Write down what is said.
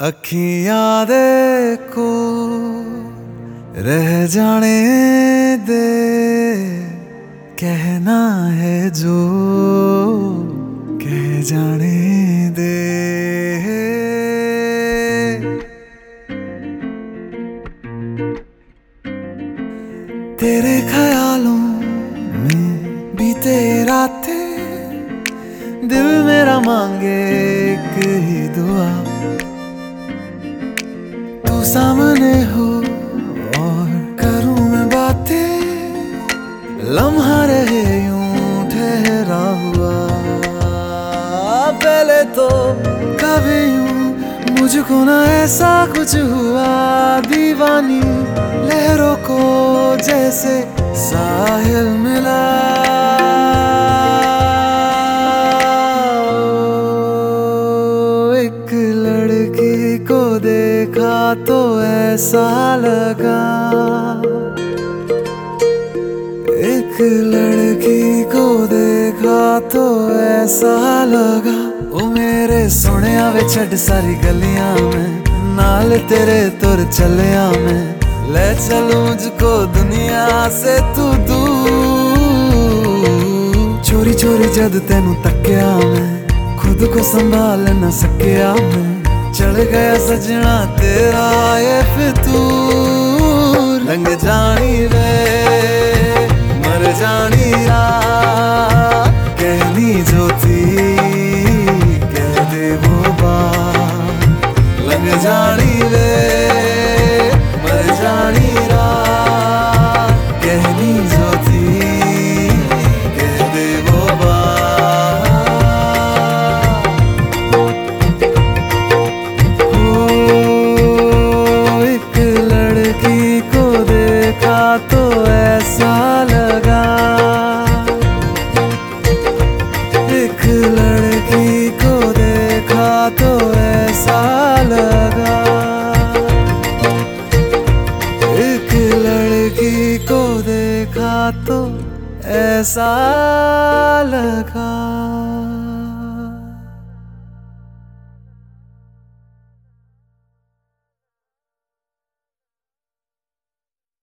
अखियाँ देखो, रह जाने दे। कहना है जो, कह जाने दे। तेरे ख्यालों में बीते रातें, दिल मेरा मांगे। सामने हो और करूँ मैं बातें। लम्हा रहे यूँ ठहरा हुआ। पहले तो कभी यूँ मुझको ना ऐसा कुछ हुआ। दीवानी लहरों को जैसे साहिल मिला। तो ऐसा लगा। एक लड़की को देखा तो ऐसा लगा। ओ मेरे सोने वे छड़ सारी गलियाँ में, नाल तेरे तुर चलिया मैं। ले चलू मुझको दुनिया से तू दूर। चोरी चोरी जद तेनू तकिया मैं, खुद को संभाल न सकिया मैं। चढ़ गया सजना तेरा। ऐसा लगा। एक लड़की को देखा तो ऐसा लगा। एक लड़की को देखा तो ऐसा लगा।